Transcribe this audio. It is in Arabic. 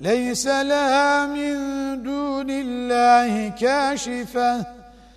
ليس لها من دون الله كاشفة.